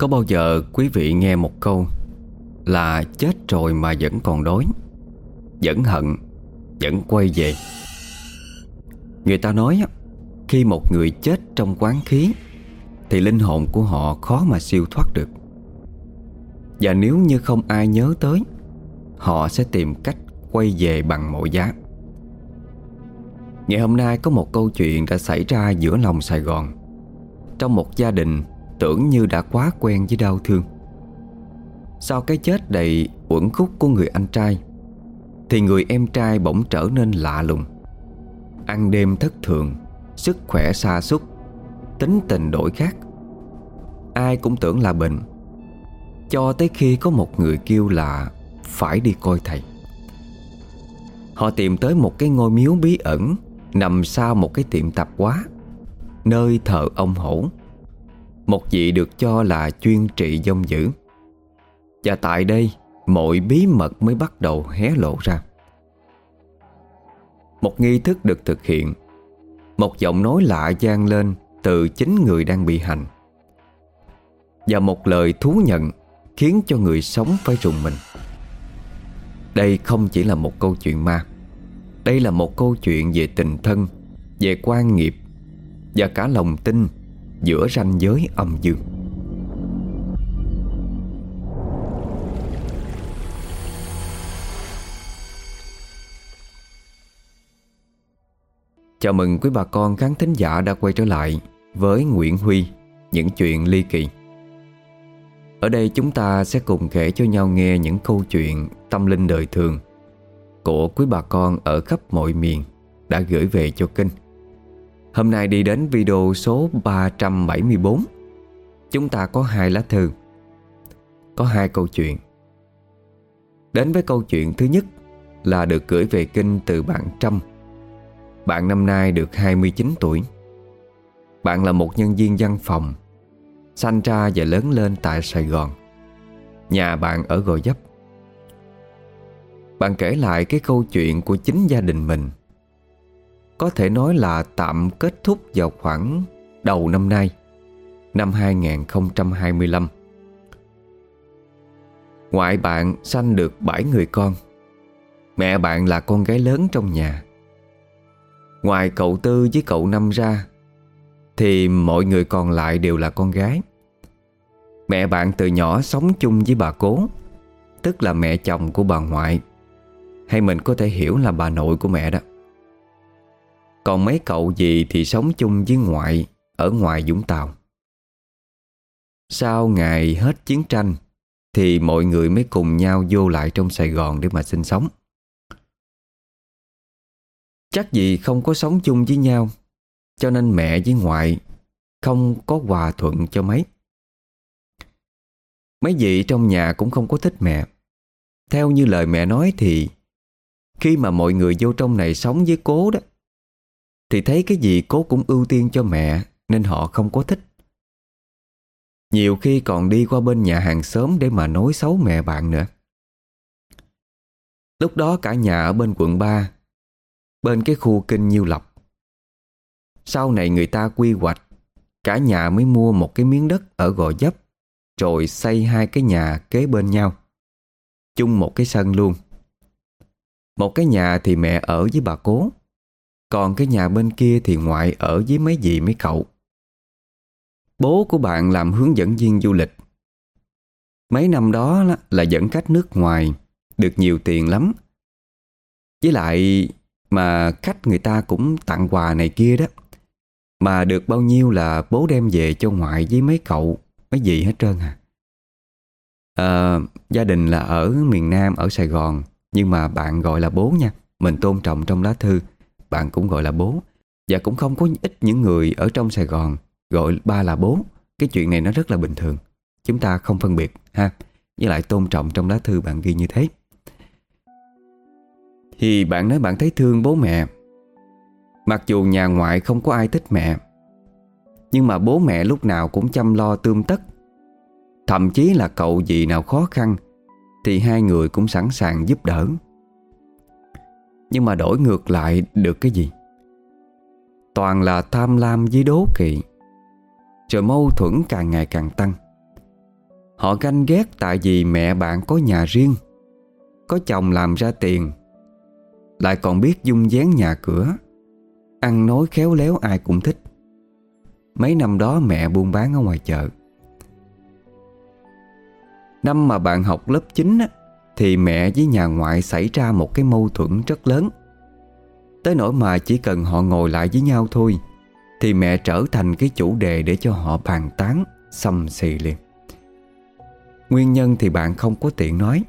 Có bao giờ quý vị nghe một câu Là chết rồi mà vẫn còn đói, Vẫn hận, Vẫn quay về? Người ta nói Khi một người chết trong quán khí, Thì linh hồn của họ khó mà siêu thoát được. Và nếu như không ai nhớ tới, Họ sẽ tìm cách quay về bằng mọi giá. Ngày hôm nay có một câu chuyện đã xảy ra giữa lòng Sài Gòn Trong một gia đình Tưởng như đã quá quen với đau thương. Sau cái chết đầy uẩn khúc của người anh trai, Thì người em trai bỗng trở nên lạ lùng. Ăn đêm thất thường, Sức khỏe xa xúc Tính tình đổi khác. Ai cũng tưởng là bệnh, Cho tới khi có một người kêu là Phải đi coi thầy. Họ tìm tới một cái ngôi miếu bí ẩn Nằm sau một cái tiệm tạp hóa, Nơi thờ ông hổ. Một vị được cho là chuyên trị dông dữ. Và tại đây, mọi bí mật mới bắt đầu hé lộ ra. Một nghi thức được thực hiện. Một giọng nói lạ gian lên từ chính người đang bị hành. Và một lời thú nhận khiến cho người sống phải rùng mình. Đây không chỉ là một câu chuyện ma. Đây là một câu chuyện về tình thân, Về quan nghiệp Và cả lòng tin Giữa ranh giới âm dương. Chào mừng quý bà con khán thính giả đã quay trở lại với Nguyễn Huy, Những chuyện ly kỳ. Ở đây chúng ta sẽ cùng kể cho nhau nghe những câu chuyện tâm linh đời thường Của quý bà con ở khắp mọi miền đã gửi về cho kênh. Hôm nay đi đến video số 374 Chúng ta có hai lá thư. Có hai câu chuyện. Đến với câu chuyện thứ nhất Là được gửi về kinh từ bạn Trâm. Bạn năm nay được 29 tuổi. Bạn là một nhân viên văn phòng, Sanh ra và lớn lên tại Sài Gòn. Nhà bạn ở Gò Dấp Bạn kể lại cái câu chuyện của chính gia đình mình có thể nói là tạm kết thúc vào khoảng đầu năm nay, năm 2025. Ngoại bạn sanh được 7 người con. Mẹ bạn là con gái lớn trong nhà. Ngoài cậu Tư với cậu Năm ra, thì mọi người còn lại đều là con gái. Mẹ bạn từ nhỏ sống chung với bà cố, tức là mẹ chồng của bà ngoại, hay mình có thể hiểu là bà nội của mẹ đó. Còn mấy cậu gì thì sống chung với ngoại, Ở ngoài Dũng Tàu. Sau ngày hết chiến tranh, Thì mọi người mới cùng nhau vô lại trong Sài Gòn để mà sinh sống. Chắc gì không có sống chung với nhau, Cho nên mẹ với ngoại Không có hòa thuận cho mấy. Mấy vị trong nhà cũng không có thích mẹ. Theo như lời mẹ nói thì, Khi mà mọi người vô trong này sống với cố đó thì thấy cái gì cố cũng ưu tiên cho mẹ, Nên họ không có thích. Nhiều khi còn đi qua bên nhà hàng xóm Để mà nói xấu mẹ bạn nữa. Lúc đó cả nhà ở bên quận 3 Bên cái khu kinh Nhiêu Lộc. Sau này người ta quy hoạch, Cả nhà mới mua một cái miếng đất ở Gò Dấp Rồi xây hai cái nhà kế bên nhau, Chung một cái sân luôn. Một cái nhà thì mẹ ở với bà cố. Còn cái nhà bên kia thì ngoại ở với mấy dì mấy cậu. Bố của bạn làm hướng dẫn viên du lịch. Mấy năm đó là dẫn khách nước ngoài Được nhiều tiền lắm. Với lại mà khách người ta cũng tặng quà này kia đó Mà được bao nhiêu là bố đem về cho ngoại với mấy cậu Mấy gì hết trơn à. À, gia đình là ở miền Nam, ở Sài Gòn Nhưng mà bạn gọi là bố nha Mình tôn trọng trong lá thư bạn cũng gọi là bố. Và cũng không có ít những người ở trong Sài Gòn Gọi ba là bố. Cái chuyện này nó rất là bình thường. Chúng ta không phân biệt, ha? Với lại tôn trọng trong lá thư bạn ghi như thế. Thì bạn nói bạn thấy thương bố mẹ. Mặc dù nhà ngoại không có ai thích mẹ, Nhưng mà bố mẹ lúc nào cũng chăm lo tươm tất. Thậm chí là cậu gì nào khó khăn, Thì hai người cũng sẵn sàng giúp đỡ. Nhưng mà đổi ngược lại được cái gì? Toàn là tham lam với đố kỵ. Rồi mâu thuẫn càng ngày càng tăng. Họ ganh ghét tại vì mẹ bạn có nhà riêng, Có chồng làm ra tiền, Lại còn biết dung dáng nhà cửa, Ăn nói khéo léo ai cũng thích. Mấy năm đó mẹ buôn bán ở ngoài chợ. Năm mà bạn học lớp 9 á thì mẹ với nhà ngoại xảy ra một cái mâu thuẫn rất lớn. Tới nỗi mà chỉ cần họ ngồi lại với nhau thôi, Thì mẹ trở thành cái chủ đề để cho họ bàn tán Xăm xì liền. Nguyên nhân thì bạn không có tiện nói.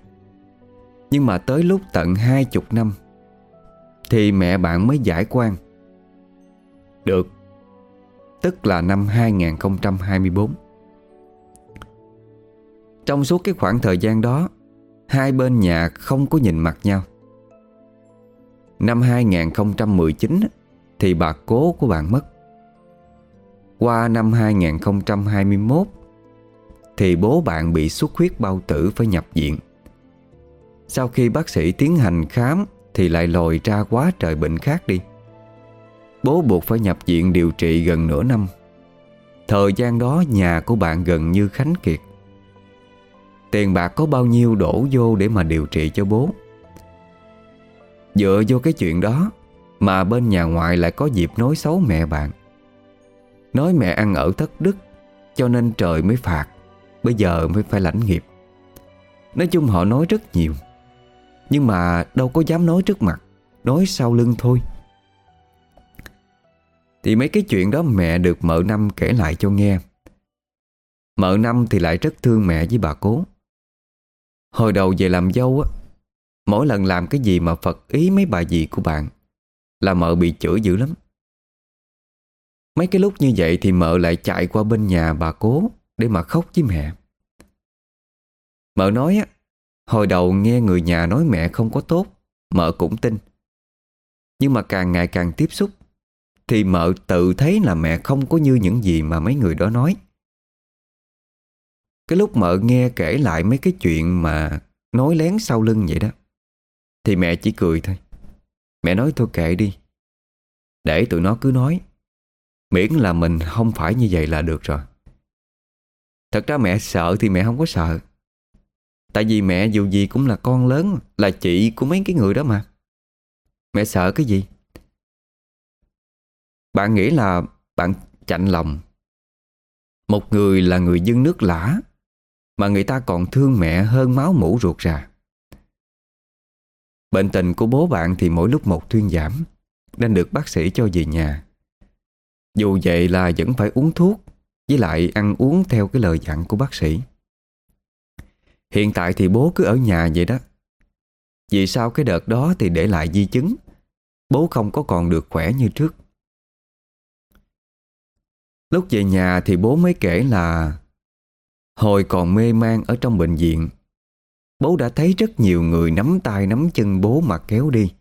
Nhưng mà tới lúc tận hai chục năm, Thì mẹ bạn mới giải quan. Được, Tức là năm 2024 Trong suốt cái khoảng thời gian đó Hai bên nhà không có nhìn mặt nhau. Năm 2019 Thì bà cố của bạn mất. Qua năm 2021 Thì bố bạn bị xuất huyết bao tử phải nhập viện. Sau khi bác sĩ tiến hành khám Thì lại lòi ra quá trời bệnh khác đi. Bố buộc phải nhập viện điều trị gần nửa năm. Thời gian đó nhà của bạn gần như khánh kiệt. Tiền bạc có bao nhiêu đổ vô để mà điều trị cho bố. Dựa vô cái chuyện đó, Mà bên nhà ngoại lại có dịp nói xấu mẹ bạn. Nói mẹ ăn ở thất đức, Cho nên trời mới phạt, Bây giờ mới phải lãnh nghiệp. Nói chung họ nói rất nhiều, Nhưng mà đâu có dám nói trước mặt, Nói sau lưng thôi. Thì mấy cái chuyện đó mẹ được mợ năm kể lại cho nghe. Mợ năm thì lại rất thương mẹ với bà cố. Hồi đầu về làm dâu á, Mỗi lần làm cái gì mà Phật ý mấy bà dì của bạn Là mợ bị chửi dữ lắm. Mấy cái lúc như vậy thì mợ lại chạy qua bên nhà bà cố Để mà khóc với mẹ. Mợ nói á, Hồi đầu nghe người nhà nói mẹ không có tốt, Mợ cũng tin. Nhưng mà càng ngày càng tiếp xúc Thì mợ tự thấy là mẹ không có như những gì mà mấy người đó nói. Cái lúc mợ nghe kể lại mấy cái chuyện mà Nói lén sau lưng vậy đó, Thì mẹ chỉ cười thôi. Mẹ nói, thôi kệ đi, Để tụi nó cứ nói. Miễn là mình không phải như vậy là được rồi. Thật ra mẹ sợ thì mẹ không có sợ. Tại vì mẹ dù gì cũng là con lớn, Là chị của mấy cái người đó mà. Mẹ sợ cái gì? Bạn nghĩ là bạn chạnh lòng. Một người là người dân nước lã mà người ta còn thương mẹ hơn máu mũ ruột ra. Bệnh tình của bố bạn thì mỗi lúc một thuyên giảm, Nên được bác sĩ cho về nhà. Dù vậy là vẫn phải uống thuốc, Với lại ăn uống theo cái lời dặn của bác sĩ. Hiện tại thì bố cứ ở nhà vậy đó. Vì sau cái đợt đó thì để lại di chứng, Bố không có còn được khỏe như trước. Lúc về nhà thì bố mới kể là Hồi còn mê man ở trong bệnh viện, Bố đã thấy rất nhiều người nắm tay nắm chân bố mà kéo đi.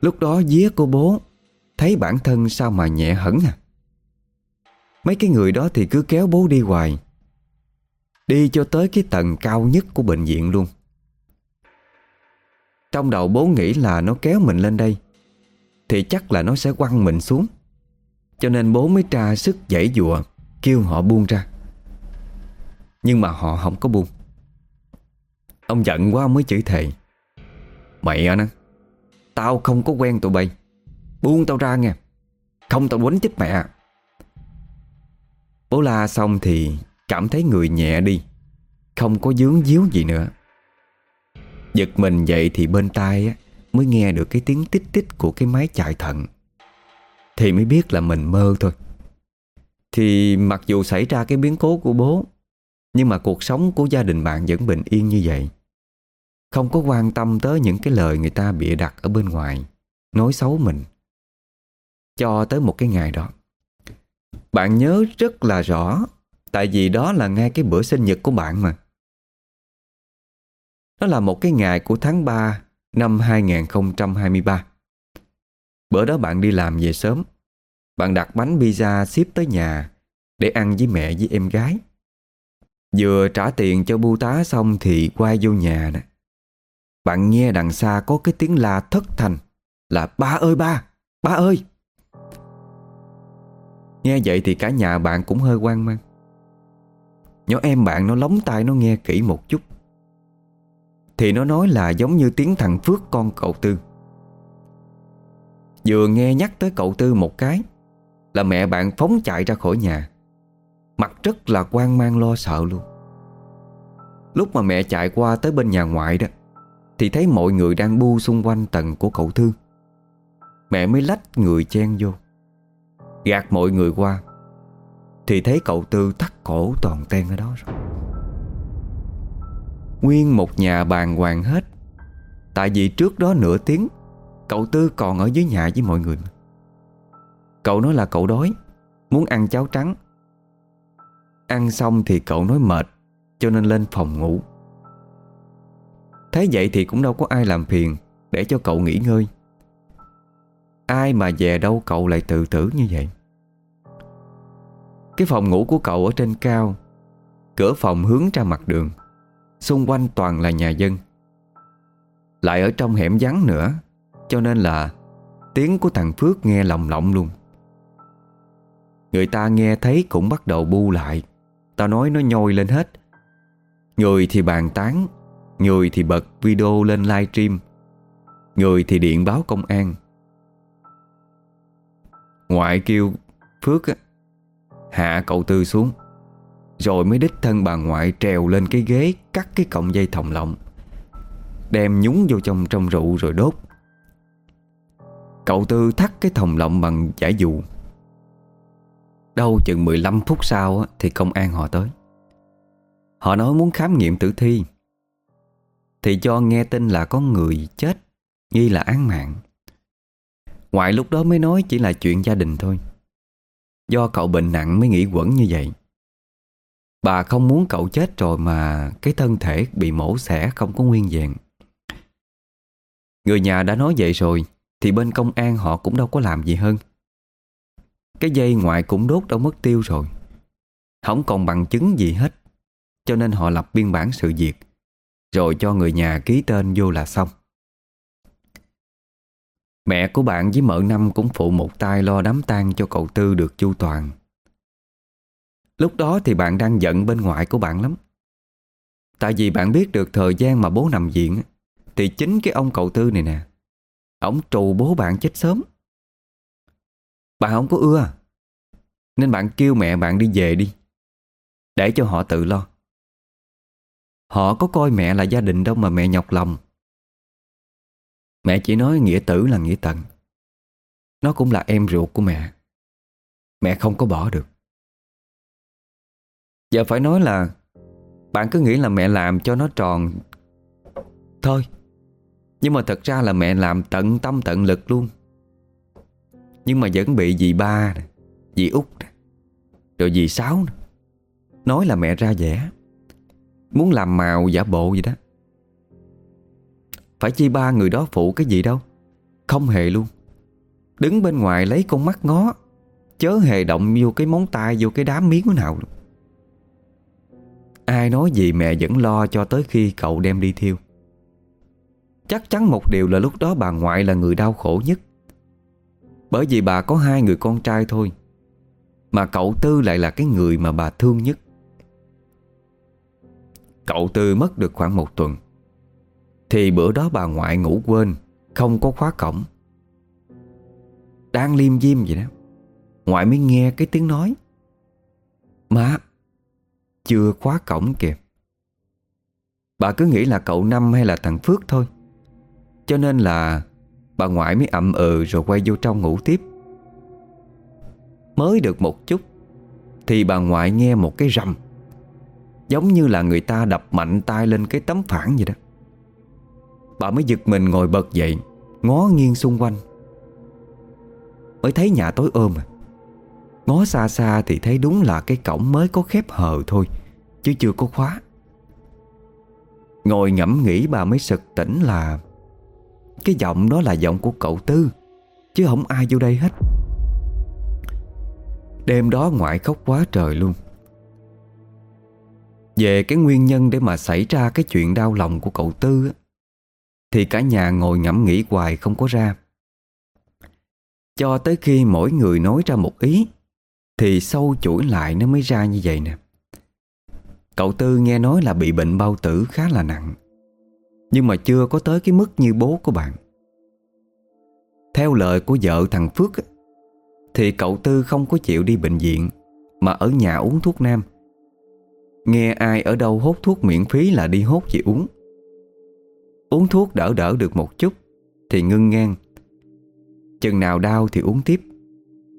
Lúc đó día của bố Thấy bản thân sao mà nhẹ hẳn à? Mấy cái người đó thì cứ kéo bố đi hoài, Đi cho tới cái tầng cao nhất của bệnh viện luôn. Trong đầu bố nghĩ là nó kéo mình lên đây, Thì chắc là nó sẽ quăng mình xuống, Cho nên bố mới tra sức dãy dụa, Kêu họ buông ra. Nhưng mà họ không có buông. Ông giận quá mới chửi thề. Mày à nó Tao không có quen tụi bay. Buông tao ra nghe. Không tao quánh chết mẹ. Bố la xong thì Cảm thấy người nhẹ đi. Không có dướng díu gì nữa. Giật mình dậy thì bên tai Mới nghe được cái tiếng tích tích Của cái máy chạy thận. Thì mới biết là mình mơ thôi. Thì mặc dù xảy ra cái biến cố của bố nhưng mà cuộc sống của gia đình bạn vẫn bình yên như vậy. Không có quan tâm tới những cái lời người ta bịa đặt ở bên ngoài, Nói xấu mình. Cho tới một cái ngày đó, Bạn nhớ rất là rõ, Tại vì đó là ngay cái bữa sinh nhật của bạn mà. Đó là một cái ngày của tháng 3 năm 2023 Bữa đó bạn đi làm về sớm. Bạn đặt bánh pizza ship tới nhà Để ăn với mẹ với em gái. Vừa trả tiền cho bu tá xong thì quay vô nhà nè. Bạn nghe đằng xa có cái tiếng la thất thành Là ba ơi ba, ba ơi. Nghe vậy thì cả nhà bạn cũng hơi quan mang. Nhỏ em bạn nó lóng tai nó nghe kỹ một chút. Thì nó nói là giống như tiếng thằng Phước con cậu Tư. Vừa nghe nhắc tới cậu Tư một cái Là mẹ bạn phóng chạy ra khỏi nhà. Mặt rất là quan mang lo sợ luôn. Lúc mà mẹ chạy qua tới bên nhà ngoại đó, Thì thấy mọi người đang bu xung quanh tầng của cậu Thương Mẹ mới lách người chen vô. Gạt mọi người qua, Thì thấy cậu Tư thắt cổ toàn ten ở đó rồi. Nguyên một nhà bàn hoàng hết. Tại vì trước đó nửa tiếng, Cậu Tư còn ở dưới nhà với mọi người. Cậu nói là cậu đói, Muốn ăn cháo trắng. Ăn xong thì cậu nói mệt, Cho nên lên phòng ngủ. Thấy vậy thì cũng đâu có ai làm phiền, Để cho cậu nghỉ ngơi. Ai mà về đâu cậu lại tự tử như vậy? Cái phòng ngủ của cậu ở trên cao, Cửa phòng hướng ra mặt đường, Xung quanh toàn là nhà dân. Lại ở trong hẻm vắng nữa, Cho nên là Tiếng của thằng Phước nghe lồng lộng luôn. Người ta nghe thấy cũng bắt đầu bu lại. Tao nói nó nhồi lên hết. Người thì bàn tán Người thì bật video lên live stream Người thì điện báo công an. Ngoại kêu Phước á, Hạ cậu Tư xuống. Rồi mới đích thân bà ngoại trèo lên cái ghế Cắt cái cọng dây thòng lọng Đem nhúng vô trong trong rượu rồi đốt. Cậu Tư thắt cái thòng lọng bằng giải dụ. Đâu chừng 15 phút sau Thì công an họ tới. Họ nói muốn khám nghiệm tử thi. Thì cho nghe tin là có người chết, Nghi là án mạng. Ngoại lúc đó mới nói chỉ là chuyện gia đình thôi. Do cậu bệnh nặng mới nghĩ quẩn như vậy. Bà không muốn cậu chết rồi mà Cái thân thể bị mổ xẻ không có nguyên vẹn. Người nhà đã nói vậy rồi, Thì bên công an họ cũng đâu có làm gì hơn. Cái dây ngoại cũng đốt đâu mất tiêu rồi. Không còn bằng chứng gì hết. Cho nên họ lập biên bản sự việc, Rồi cho người nhà ký tên vô là xong. Mẹ của bạn với mợ năm cũng phụ một tay lo đám tang cho cậu Tư được chu toàn. Lúc đó thì bạn đang giận bên ngoại của bạn lắm. Tại vì bạn biết được thời gian mà bố nằm viện Thì chính cái ông cậu Tư này nè Ông trù bố bạn chết sớm. Bạn không có ưa à? Nên bạn kêu mẹ bạn đi về đi. Để cho họ tự lo. Họ có coi mẹ là gia đình đâu mà mẹ nhọc lòng. Mẹ chỉ nói nghĩa tử là nghĩa tận. Nó cũng là em ruột của mẹ. Mẹ không có bỏ được. Giờ phải nói là Bạn cứ nghĩ là mẹ làm cho nó tròn. Thôi. Nhưng mà thật ra là mẹ làm tận tâm tận lực luôn. Nhưng mà vẫn bị dì ba nè, Dì út Rồi dì sáu Nói là mẹ ra vẻ, Muốn làm màu giả bộ gì đó. Phải chi ba người đó phụ cái gì đâu, Không hề luôn. Đứng bên ngoài lấy con mắt ngó, Chớ hề động vô cái móng tay, Vô cái đám miếng nào luôn. Ai nói gì mẹ vẫn lo cho tới khi cậu đem đi thiêu. Chắc chắn một điều là lúc đó bà ngoại là người đau khổ nhất. Bởi vì bà có hai người con trai thôi, Mà cậu Tư lại là cái người mà bà thương nhất. Cậu Tư mất được khoảng một tuần, Thì bữa đó bà ngoại ngủ quên, Không có khóa cổng. Đang liêm diêm vậy đó, Ngoại mới nghe cái tiếng nói. Má, Chưa khóa cổng kìa. Bà cứ nghĩ là cậu Năm hay là thằng Phước thôi, Cho nên là Bà ngoại mới ậm ừ rồi quay vô trong ngủ tiếp. Mới được một chút, Thì bà ngoại nghe một cái rầm, Giống như là người ta đập mạnh tay lên cái tấm phản vậy đó. Bà mới giật mình ngồi bật dậy, Ngó nghiêng xung quanh. Mới thấy nhà tối ôm à. Ngó xa xa thì thấy đúng là cái cổng mới có khép hờ thôi, Chứ chưa có khóa. Ngồi ngẫm nghĩ bà mới sực tỉnh là cái giọng đó là giọng của cậu Tư, Chứ không ai vô đây hết. Đêm đó ngoại khóc quá trời luôn. Về cái nguyên nhân để mà xảy ra cái chuyện đau lòng của cậu Tư Thì cả nhà ngồi ngẫm nghĩ hoài không có ra. Cho tới khi mỗi người nói ra một ý, Thì sâu chuỗi lại nó mới ra như vậy nè. Cậu Tư nghe nói là bị bệnh bao tử khá là nặng. Nhưng mà chưa có tới cái mức như bố của bạn. Theo lời của vợ thằng Phước Thì cậu Tư không có chịu đi bệnh viện Mà ở nhà uống thuốc nam. Nghe ai ở đâu hốt thuốc miễn phí là đi hốt chị uống. Uống thuốc đỡ đỡ được một chút Thì ngưng ngang. Chừng nào đau thì uống tiếp.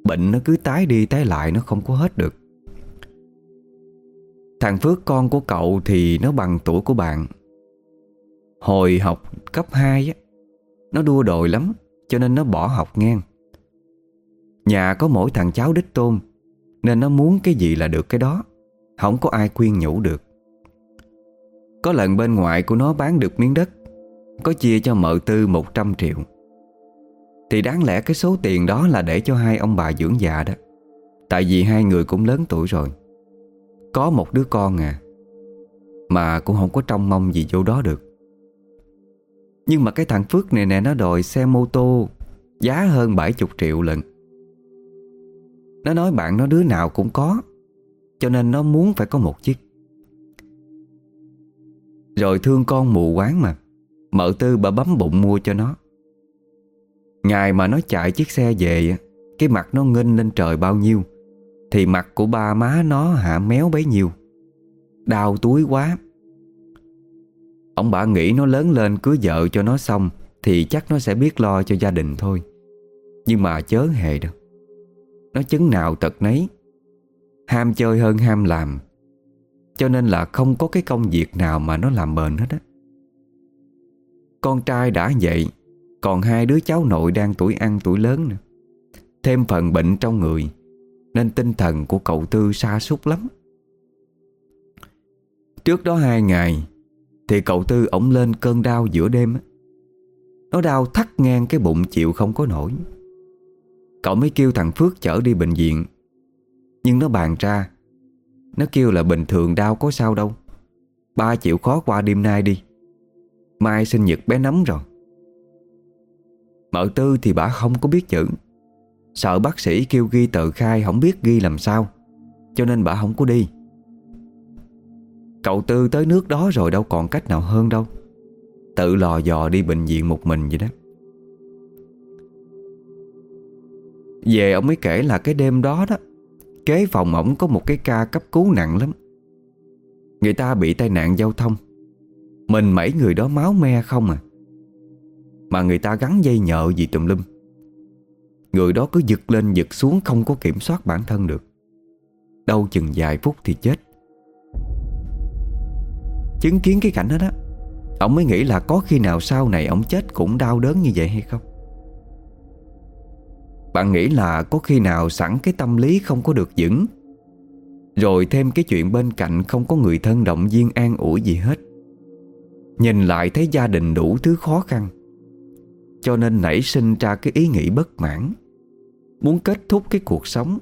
Bệnh nó cứ tái đi tái lại Nó không có hết được. Thằng Phước, con của cậu thì nó bằng tuổi của bạn. Hồi học cấp 2 á, Nó đua đòi lắm Cho nên nó bỏ học ngang. Nhà có mỗi thằng cháu đích tôn Nên nó muốn cái gì là được cái đó Không có ai khuyên nhủ được. Có lần bên ngoại của nó bán được miếng đất Có chia cho mợ tư 100 triệu. Thì đáng lẽ cái số tiền đó là để cho hai ông bà dưỡng già đó Tại vì hai người cũng lớn tuổi rồi. Có một đứa con à Mà cũng không có trông mong gì vô đó được. Nhưng mà cái thằng Phước này nè, nó đòi xe mô tô Giá hơn 70 triệu lần. Nó nói bạn nó đứa nào cũng có, Cho nên nó muốn phải có một chiếc. Rồi thương con mù quán mà, Mợ tư bà bấm bụng mua cho nó. Ngày mà nó chạy chiếc xe về, Cái mặt nó nghênh lên trời bao nhiêu, Thì mặt của ba má nó hạ méo bấy nhiêu. Đau túi quá. Ông bà nghĩ nó lớn lên cưới vợ cho nó xong Thì chắc nó sẽ biết lo cho gia đình thôi. Nhưng mà chớ hề đâu. Nó chứng nào tật nấy. Ham chơi hơn ham làm. Cho nên là không có cái công việc nào mà nó làm bền hết á. Con trai đã vậy, Còn hai đứa cháu nội đang tuổi ăn tuổi lớn nữa. Thêm phần bệnh trong người, Nên tinh thần của cậu Tư sa sút lắm. Trước đó hai ngày thì cậu Tư ổng lên cơn đau giữa đêm Nó đau thắt ngang cái bụng chịu không có nổi. Cậu mới kêu thằng Phước chở đi bệnh viện. Nhưng nó bàn ra, Nó kêu là bình thường đau có sao đâu. Ba chịu khó qua đêm nay đi. Mai sinh nhật bé nấm rồi. Mợ Tư thì bà không có biết chữ. Sợ bác sĩ kêu ghi tờ khai Không biết ghi làm sao, Cho nên bà không có đi. Cậu Tư tới nước đó rồi đâu còn cách nào hơn đâu. Tự lò dò đi bệnh viện một mình vậy đó. Về ông mới kể là cái đêm đó đó, Kế phòng ổng có một cái ca cấp cứu nặng lắm. Người ta bị tai nạn giao thông. Mình mấy người đó máu me không à. Mà người ta gắn dây nhợ gì tùm lum. Người đó cứ giật lên giật xuống không có kiểm soát bản thân được. Đâu chừng vài phút thì chết. Chứng kiến cái cảnh đó đó, Ông mới nghĩ là có khi nào sau này ông chết cũng đau đớn như vậy hay không? Bạn nghĩ là có khi nào sẵn cái tâm lý không có được vững, Rồi thêm cái chuyện bên cạnh không có người thân động viên an ủi gì hết. Nhìn lại thấy gia đình đủ thứ khó khăn, Cho nên nảy sinh ra cái ý nghĩ bất mãn, Muốn kết thúc cái cuộc sống.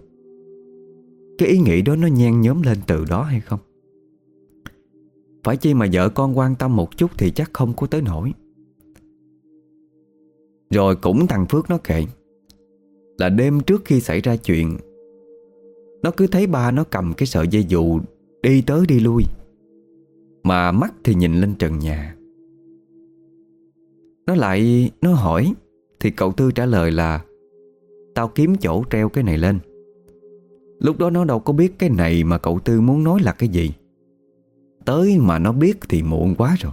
Cái ý nghĩ đó nó nhen nhóm lên từ đó hay không? Phải chi mà vợ con quan tâm một chút Thì chắc không có tới nổi Rồi cũng thằng Phước nó kể Là đêm trước khi xảy ra chuyện, Nó cứ thấy ba nó cầm cái sợi dây dù Đi tới đi lui, Mà mắt thì nhìn lên trần nhà. Nó lại, Nó hỏi, Thì cậu Tư trả lời là, Tao kiếm chỗ treo cái này lên. Lúc đó nó đâu có biết cái này mà cậu Tư muốn nói là cái gì. Tới mà nó biết thì muộn quá rồi.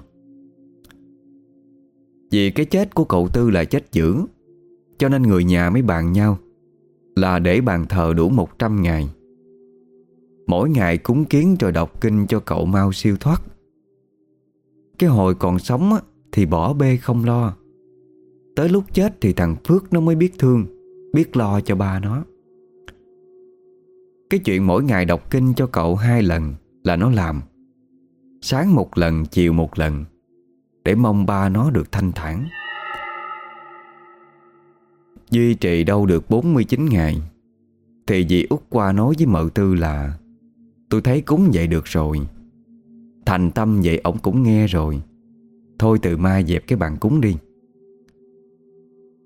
Vì cái chết của cậu Tư là chết dữ, Cho nên người nhà mới bàn nhau Là để bàn thờ đủ 100 ngày. Mỗi ngày cúng kiến rồi đọc kinh cho cậu mau siêu thoát. Cái hồi còn sống thì bỏ bê không lo. Tới lúc chết thì thằng Phước nó mới biết thương, Biết lo cho ba nó. Cái chuyện mỗi ngày đọc kinh cho cậu hai lần là nó làm. Sáng một lần, chiều một lần, Để mong ba nó được thanh thản. Duy trì đâu được 49 ngày, Thì dì út qua nói với mợ tư là, Tôi thấy cúng vậy được rồi. Thành tâm vậy ổng cũng nghe rồi. Thôi từ mai dẹp cái bàn cúng đi.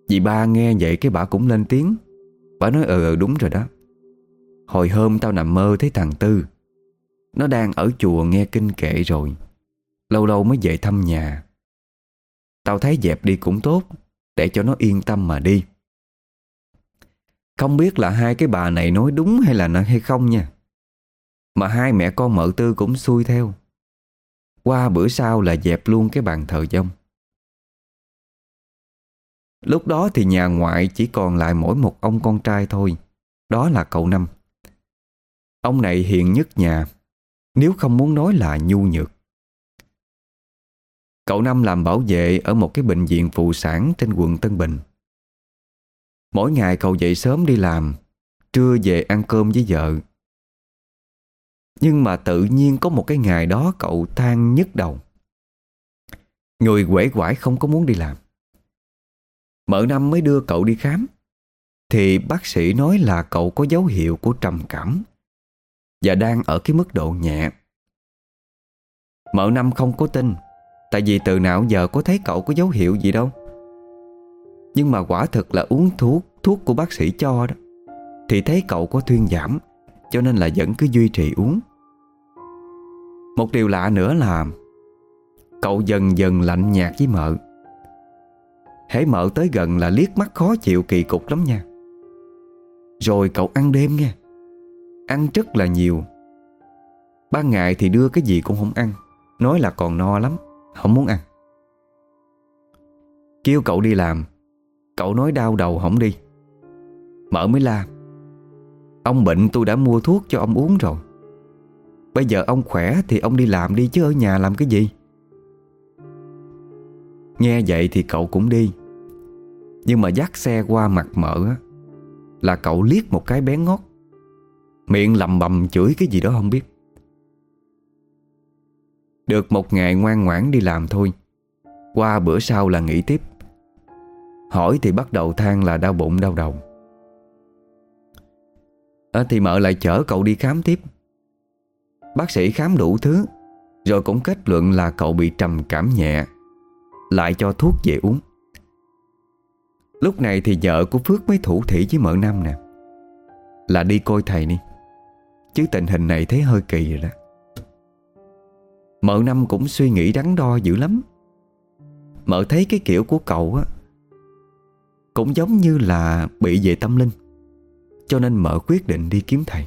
Dì ba nghe vậy cái bà cũng lên tiếng. Bà nói ừ ừ đúng rồi đó. Hồi hôm tao nằm mơ thấy thằng Tư nó đang ở chùa nghe kinh kệ rồi. Lâu lâu mới về thăm nhà. Tao thấy dẹp đi cũng tốt, Để cho nó yên tâm mà đi. Không biết là hai cái bà này nói đúng hay là nói hay không nha. Mà hai mẹ con mợ tư cũng xui theo. Qua bữa sau là dẹp luôn cái bàn thờ dông. Lúc đó thì nhà ngoại chỉ còn lại mỗi một ông con trai thôi. Đó là cậu Năm. Ông này hiền nhất nhà. Nếu không muốn nói là nhu nhược. Cậu Năm làm bảo vệ Ở một cái bệnh viện phụ sản Trên quận Tân Bình. Mỗi ngày cậu dậy sớm đi làm, Trưa về ăn cơm với vợ. Nhưng mà tự nhiên có một cái ngày đó Cậu than nhức đầu. Người quể quải không có muốn đi làm. Mở Năm mới đưa cậu đi khám, Thì bác sĩ nói là cậu có dấu hiệu của trầm cảm. Và đang ở cái mức độ nhẹ. Mợ năm không có tin, Tại vì từ nào giờ có thấy cậu có dấu hiệu gì đâu. Nhưng mà quả thực là uống thuốc Thuốc của bác sĩ cho đó, Thì thấy cậu có thuyên giảm, Cho nên là vẫn cứ duy trì uống. Một điều lạ nữa là Cậu dần dần lạnh nhạt với mợ. Hãy mợ tới gần là liếc mắt khó chịu kỳ cục lắm nha. Rồi cậu ăn đêm nghe. Ăn rất là nhiều. Ban ngày thì đưa cái gì cũng không ăn, Nói là còn no lắm, Không muốn ăn. Kêu cậu đi làm, Cậu nói đau đầu không đi. Mở mới la, Ông bệnh tôi đã mua thuốc cho ông uống rồi. Bây giờ ông khỏe thì ông đi làm đi chứ ở nhà làm cái gì? Nghe vậy thì cậu cũng đi. Nhưng mà dắt xe qua mặt mở Là cậu liếc một cái bé ngót Miệng lầm bầm chửi cái gì đó không biết. Được một ngày ngoan ngoãn đi làm thôi. Qua bữa sau là nghỉ tiếp. Hỏi thì bắt đầu than là đau bụng đau đầu. À, Thì mợ lại chở cậu đi khám tiếp. Bác sĩ khám đủ thứ Rồi cũng kết luận là cậu bị trầm cảm nhẹ Lại cho thuốc về uống. Lúc này thì vợ của Phước mới thủ thỉ với mợ Năm nè. Là đi coi thầy đi. Chứ tình hình này thấy hơi kỳ rồi đó. Mợ Năm cũng suy nghĩ đắn đo dữ lắm. Mợ thấy cái kiểu của cậu á, Cũng giống như là bị về tâm linh, Cho nên mợ quyết định đi kiếm thầy.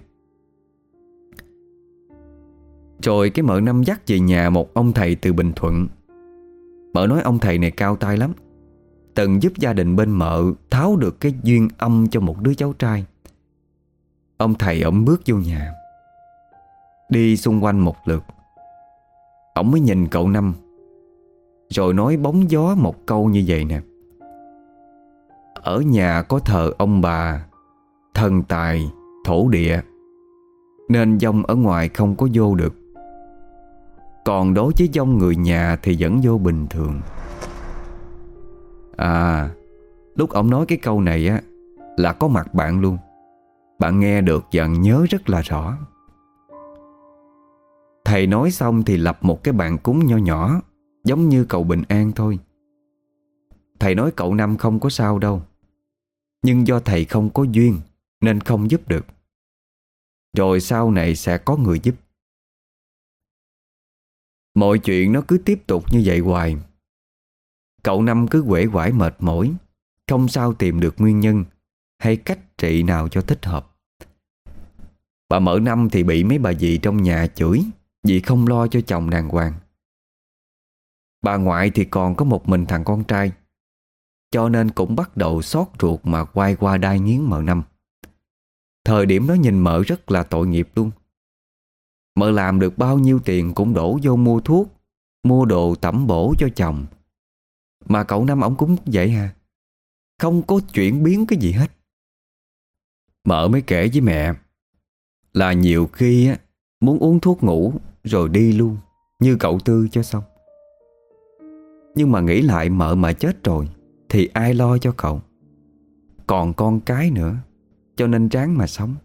Rồi cái mợ Năm dắt về nhà một ông thầy từ Bình Thuận. Mợ nói ông thầy này cao tay lắm, Từng giúp gia đình bên mợ Tháo được cái duyên âm cho một đứa cháu trai. Ông thầy ổng bước vô nhà. Đi xung quanh một lượt. Ổng mới nhìn cậu Năm Rồi nói bóng gió một câu như vậy nè. Ở nhà có thờ ông bà Thần tài, thổ địa Nên dông ở ngoài không có vô được. Còn đối với dông người nhà thì vẫn vô bình thường. À Lúc ông nói cái câu này á Là có mặt bạn luôn. Bạn nghe được và nhớ rất là rõ. Thầy nói xong thì lập một cái bàn cúng nhỏ nhỏ, Giống như cầu bình an thôi. Thầy nói cậu Năm không có sao đâu, Nhưng do thầy không có duyên Nên không giúp được. Rồi sau này sẽ có người giúp. Mọi chuyện nó cứ tiếp tục như vậy hoài. Cậu Năm cứ quể quải mệt mỏi, Không sao tìm được nguyên nhân Hay cách trị nào cho thích hợp. Bà mở năm thì bị mấy bà dì trong nhà chửi Vì không lo cho chồng đàng hoàng. Bà ngoại thì còn có một mình thằng con trai, Cho nên cũng bắt đầu xót ruột mà quay qua đai nghiến mở năm. Thời điểm đó nhìn mở rất là tội nghiệp luôn. Mở làm được bao nhiêu tiền cũng đổ vô mua thuốc, Mua đồ tẩm bổ cho chồng. Mà cậu năm ổng cũng vậy hà, Không có chuyển biến cái gì hết. Mở mới kể với mẹ là nhiều khi Muốn uống thuốc ngủ rồi đi luôn, Như cậu Tư cho xong. Nhưng mà nghĩ lại mợ mà chết rồi Thì ai lo cho cậu? Còn con cái nữa, Cho nên ráng mà sống.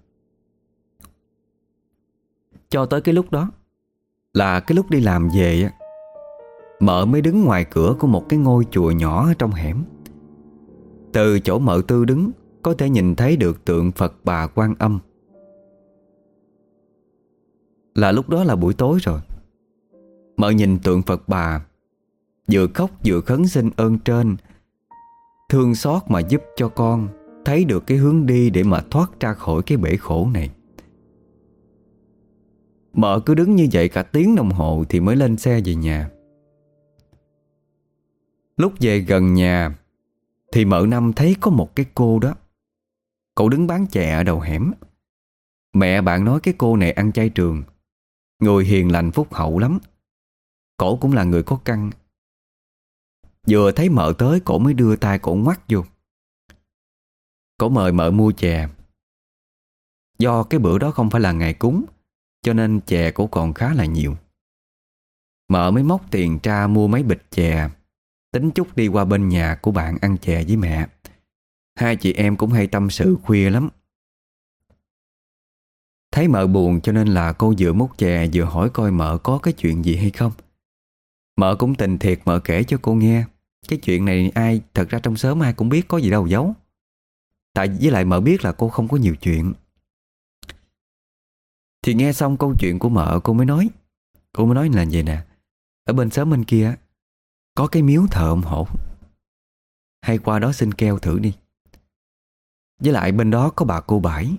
Cho tới cái lúc đó, Là cái lúc đi làm về á, Mợ mới đứng ngoài cửa của một cái ngôi chùa nhỏ trong hẻm. Từ chỗ mợ tư đứng, Có thể nhìn thấy được tượng Phật bà quan âm. Là lúc đó là buổi tối rồi. Mợ nhìn tượng Phật bà, Vừa khóc vừa khấn xin ơn trên, Thương xót mà giúp cho con Thấy được cái hướng đi để mà thoát ra khỏi cái bể khổ này. Mợ cứ đứng như vậy cả tiếng đồng hồ Thì mới lên xe về nhà. Lúc về gần nhà Thì mợ năm thấy có một cái cô đó. Cậu đứng bán chè ở đầu hẻm. Mẹ bạn nói cái cô này ăn chay trường. Người hiền lành phúc hậu lắm. Cổ cũng là người có căn. Vừa thấy mợ tới, cổ mới đưa tay cổ ngoắt vô. Cổ mời mợ mua chè. Do cái bữa đó không phải là ngày cúng, Cho nên chè cổ còn khá là nhiều. Mợ mới móc tiền tra mua mấy bịch chè. Tính chút đi qua bên nhà của bạn ăn chè với mẹ. Hai chị em cũng hay tâm sự khuya lắm. Thấy mợ buồn cho nên là cô vừa múc chè Vừa hỏi coi mợ có cái chuyện gì hay không. Mợ cũng tình thiệt mợ kể cho cô nghe, Cái chuyện này ai, Thật ra trong sớm ai cũng biết có gì đâu giấu. Tại, với lại mợ biết là cô không có nhiều chuyện. Thì nghe xong câu chuyện của mợ, cô mới nói, Cô mới nói là vậy nè, Ở bên sớm bên kia, Có cái miếu thờ ông hổ. Hay qua đó xin keo thử đi. Với lại bên đó có bà cô bãi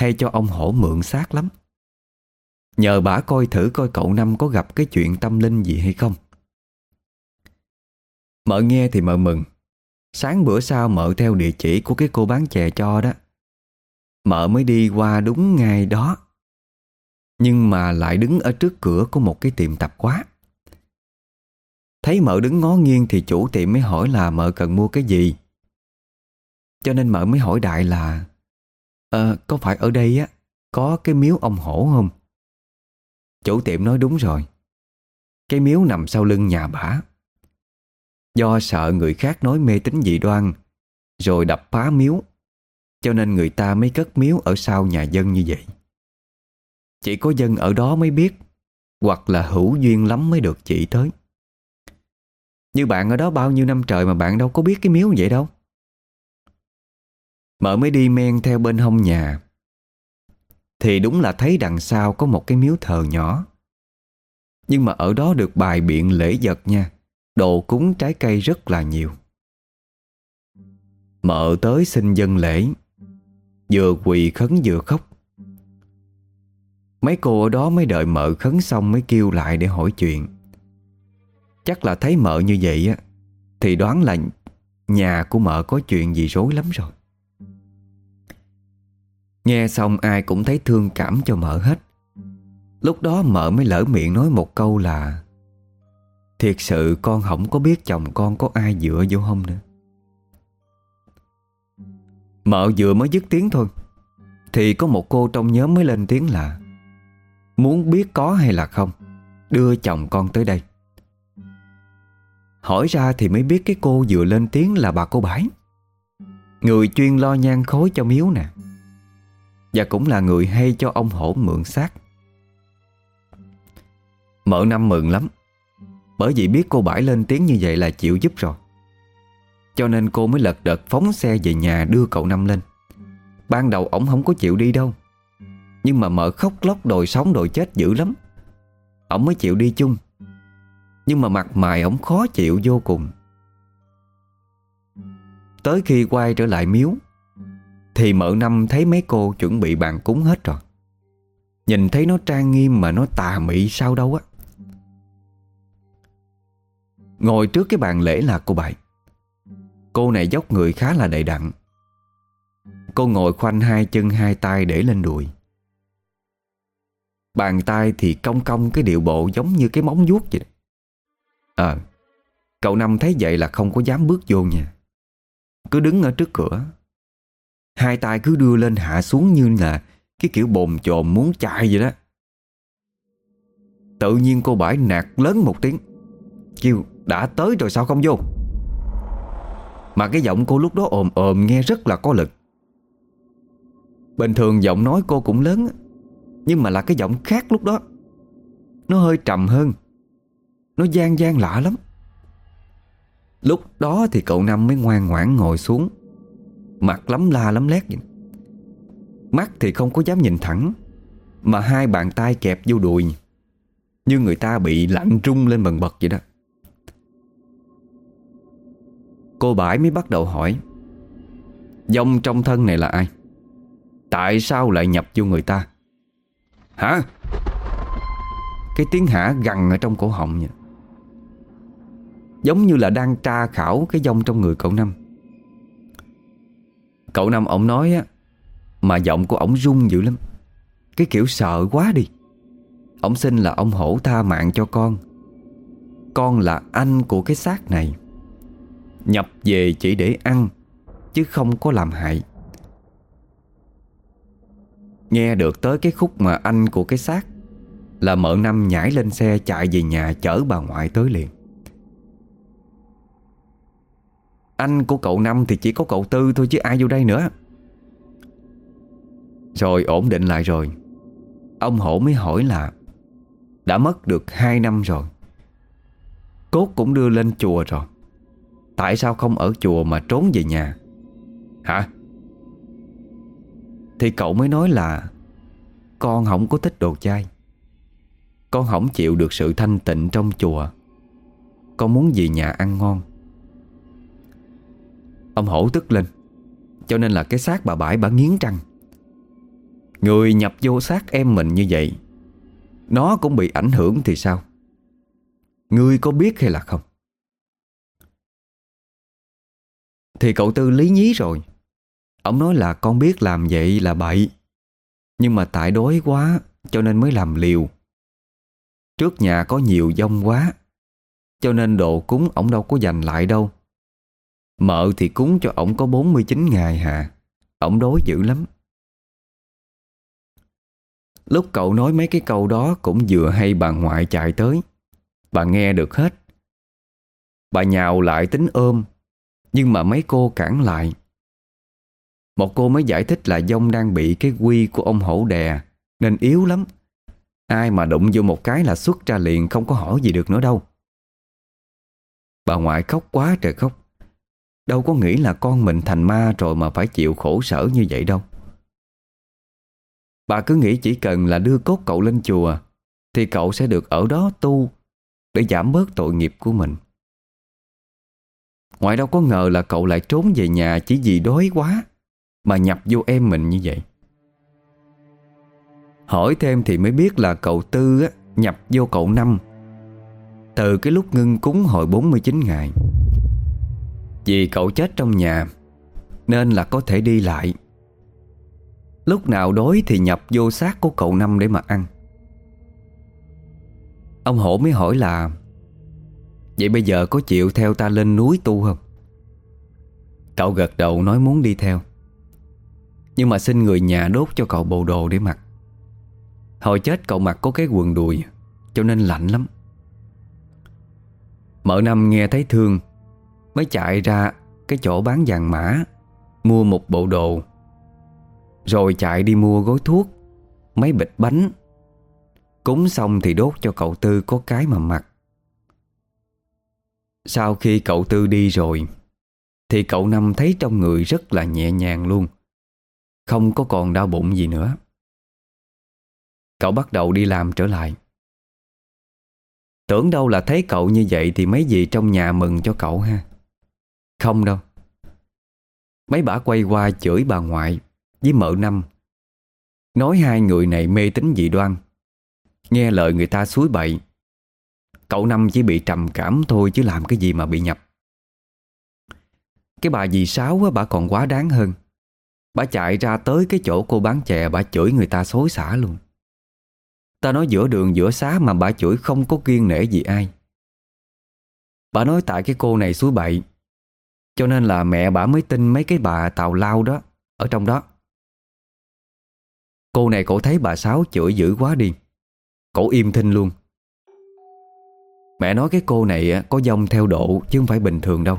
hay cho ông hổ mượn xác lắm. Nhờ bà coi thử coi cậu Năm có gặp cái chuyện tâm linh gì hay không. Mợ nghe thì mợ mừng. Sáng bữa sau mợ theo địa chỉ của cái cô bán chè cho đó. Mợ mới đi qua đúng ngày đó. Nhưng mà lại đứng ở trước cửa của một cái tiệm tạp quá. Thấy mợ đứng ngó nghiêng thì chủ tiệm mới hỏi là mợ cần mua cái gì. Cho nên mợ mới hỏi đại là à, Có phải ở đây á Có cái miếu ông hổ không? Chủ tiệm nói đúng rồi. Cái miếu nằm sau lưng nhà bả Do sợ người khác nói mê tín dị đoan Rồi đập phá miếu Cho nên người ta mới cất miếu Ở sau nhà dân như vậy. Chỉ có dân ở đó mới biết Hoặc là hữu duyên lắm mới được chỉ tới. Như bạn ở đó bao nhiêu năm trời Mà bạn đâu có biết cái miếu vậy đâu. Mợ mới đi men theo bên hông nhà. Thì đúng là thấy đằng sau có một cái miếu thờ nhỏ. Nhưng mà ở đó được bài biện lễ vật nha. Đồ cúng trái cây rất là nhiều. Mợ tới xin dân lễ. Vừa quỳ khấn vừa khóc. Mấy cô ở đó mới đợi mợ khấn xong mới kêu lại để hỏi chuyện. Chắc là thấy mợ như vậy á, Thì đoán là nhà của mợ có chuyện gì rối lắm rồi. Nghe xong ai cũng thấy thương cảm cho mợ hết. Lúc đó mợ mới lỡ miệng nói một câu là, Thiệt sự con không có biết chồng con có ai dựa vô không nữa. Mợ vừa mới dứt tiếng thôi, Thì có một cô trong nhóm mới lên tiếng là, Muốn biết có hay là không, Đưa chồng con tới đây. Hỏi ra thì mới biết cái cô vừa lên tiếng là bà cô bãi Người chuyên lo nhan khối cho miếu nè. Và cũng là người hay cho ông hổ mượn xác. Mợ năm mượn lắm, Bởi vì biết cô bãi lên tiếng như vậy là chịu giúp rồi. Cho nên cô mới lật đật phóng xe về nhà đưa cậu năm lên. Ban đầu ổng không có chịu đi đâu, Nhưng mà mợ khóc lóc đòi sống đòi chết dữ lắm. Ổng mới chịu đi chung, Nhưng mà mặt mày ổng khó chịu vô cùng. Tới khi quay trở lại miếu thì mợ năm thấy mấy cô chuẩn bị bàn cúng hết rồi. Nhìn thấy nó trang nghiêm mà nó tà mị sao đâu á. Ngồi trước cái bàn lễ là cô bảy. Cô này dốc người khá là đầy đặn. Cô ngồi khoanh hai chân, hai tay để lên đùi. Bàn tay thì cong cong cái điệu bộ giống như cái móng vuốt vậy. Ờ Cậu Năm thấy vậy là không có dám bước vô nha Cứ đứng ở trước cửa. Hai tay cứ đưa lên hạ xuống như là Cái kiểu bồn chồn muốn chạy vậy đó. Tự nhiên cô bãi nạt lớn một tiếng, Kêu, đã tới rồi sao không vô? Mà cái giọng cô lúc đó ồm ồm nghe rất là có lực. Bình thường giọng nói cô cũng lớn Nhưng mà là cái giọng khác lúc đó. Nó hơi trầm hơn, Nó gian gian lạ lắm. Lúc đó thì cậu Năm mới ngoan ngoãn ngồi xuống Mặt lắm la lắm lét vậy Mắt thì không có dám nhìn thẳng, Mà hai bàn tay kẹp vô đùi Như người ta bị lạnh rung lên bần bật vậy đó Cô bãi mới bắt đầu hỏi, Dông trong thân này là ai? Tại sao lại nhập vô người ta? Hả? Cái tiếng hả gằn ở trong cổ họng vậy Giống như là đang tra khảo cái dông trong người cậu Năm Cậu Năm ổng nói á, Mà giọng của ổng rung dữ lắm. Cái kiểu sợ quá đi. Ông xin là ông hổ tha mạng cho con. Con là anh của cái xác này. Nhập về chỉ để ăn, Chứ không có làm hại. Nghe được tới cái khúc mà anh của cái xác, Là mợ năm nhảy lên xe chạy về nhà chở bà ngoại tới liền. Anh của cậu Năm thì chỉ có cậu Tư thôi chứ ai vô đây nữa. Rồi ổn định lại rồi. Ông Hổ mới hỏi là, Đã mất được 2 năm rồi. Cốt cũng đưa lên chùa rồi. Tại sao không ở chùa mà trốn về nhà? Hả? Thì cậu mới nói là, Con không có thích đồ chay. Con không chịu được sự thanh tịnh trong chùa. Con muốn về nhà ăn ngon. Ông hổ tức lên. Cho nên là cái xác bà bãi bà nghiến trăng Người nhập vô xác em mình như vậy, Nó cũng bị ảnh hưởng thì sao? Ngươi có biết hay là không? Thì cậu Tư lý nhí rồi. Ông nói là con biết làm vậy là bậy. Nhưng mà tại đói quá, Cho nên mới làm liều. Trước nhà có nhiều dông quá, Cho nên đồ cúng ổng đâu có dành lại đâu. Mợ thì cúng cho ổng có 49 ngày hà. Ổng đối dữ lắm. Lúc cậu nói mấy cái câu đó Cũng vừa hay bà ngoại chạy tới. Bà nghe được hết. Bà nhào lại tính ôm, Nhưng mà mấy cô cản lại. Một cô mới giải thích là Dông đang bị cái quy của ông hổ đè, Nên yếu lắm. Ai mà đụng vô một cái là xuất ra liền, Không có hỏi gì được nữa đâu. Bà ngoại khóc quá trời khóc. Đâu có nghĩ là con mình thành ma rồi mà phải chịu khổ sở như vậy đâu. Bà cứ nghĩ chỉ cần là đưa cốt cậu lên chùa Thì cậu sẽ được ở đó tu Để giảm bớt tội nghiệp của mình. Ngoại đâu có ngờ là cậu lại trốn về nhà chỉ vì đói quá Mà nhập vô em mình như vậy. Hỏi thêm thì mới biết là cậu Tư á, nhập vô cậu Năm Từ cái lúc ngưng cúng hồi 49 ngày. Vì cậu chết trong nhà, Nên là có thể đi lại. Lúc nào đói thì nhập vô xác của cậu Năm để mà ăn. Ông hổ mới hỏi là, Vậy bây giờ có chịu theo ta lên núi tu không? Cậu gật đầu nói muốn đi theo. Nhưng mà xin người nhà đốt cho cậu bộ đồ để mặc. Hồi chết cậu mặc có cái quần đùi, Cho nên lạnh lắm. Mợ năm nghe thấy thương Mới chạy ra cái chỗ bán vàng mã, Mua một bộ đồ. Rồi chạy đi mua gói thuốc, Mấy bịch bánh. Cúng xong thì đốt cho cậu Tư có cái mà mặc. Sau khi cậu Tư đi rồi, Thì cậu Năm thấy trong người rất là nhẹ nhàng luôn, Không có còn đau bụng gì nữa. Cậu bắt đầu đi làm trở lại. Tưởng đâu là thấy cậu như vậy Thì mấy gì trong nhà mừng cho cậu ha. Không đâu. Mấy bà quay qua chửi bà ngoại Với mợ năm. Nói hai người này mê tín dị đoan. Nghe lời người ta suối bậy. Cậu năm chỉ bị trầm cảm thôi Chứ làm cái gì mà bị nhập. Cái bà dì Sáu á, bà còn quá đáng hơn. Bà chạy ra tới cái chỗ cô bán chè Bà chửi người ta xối xả luôn. Ta nói giữa đường giữa xá Mà bà chửi không có kiên nể gì ai. Bà nói tại cái cô này suối bậy cho nên là mẹ bà mới tin mấy cái bà tào lao đó, Ở trong đó. Cô này cổ thấy bà Sáu chửi dữ quá đi. Cổ im thinh luôn. Mẹ nói cái cô này có dòng theo độ Chứ không phải bình thường đâu.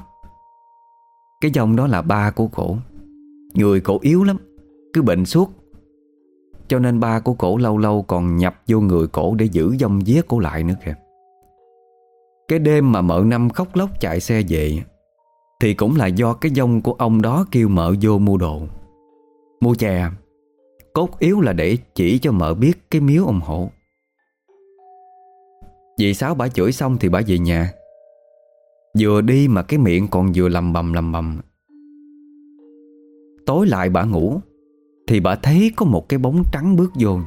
Cái dòng đó là ba của cổ. Người cổ yếu lắm, Cứ bệnh suốt. Cho nên ba của cổ lâu lâu còn nhập vô người cổ Để giữ dòng vía cổ lại nữa kìa. Cái đêm mà mợ năm khóc lóc chạy xe về thì cũng là do cái dông của ông đó kêu mợ vô mua đồ. Mua chè, Cốt yếu là để chỉ cho mợ biết cái miếu ông hộ. Dì Sáu bà chửi xong thì bà về nhà. Vừa đi mà cái miệng còn vừa lầm bầm lầm bầm. Tối lại bà ngủ, Thì bà thấy có một cái bóng trắng bước vô.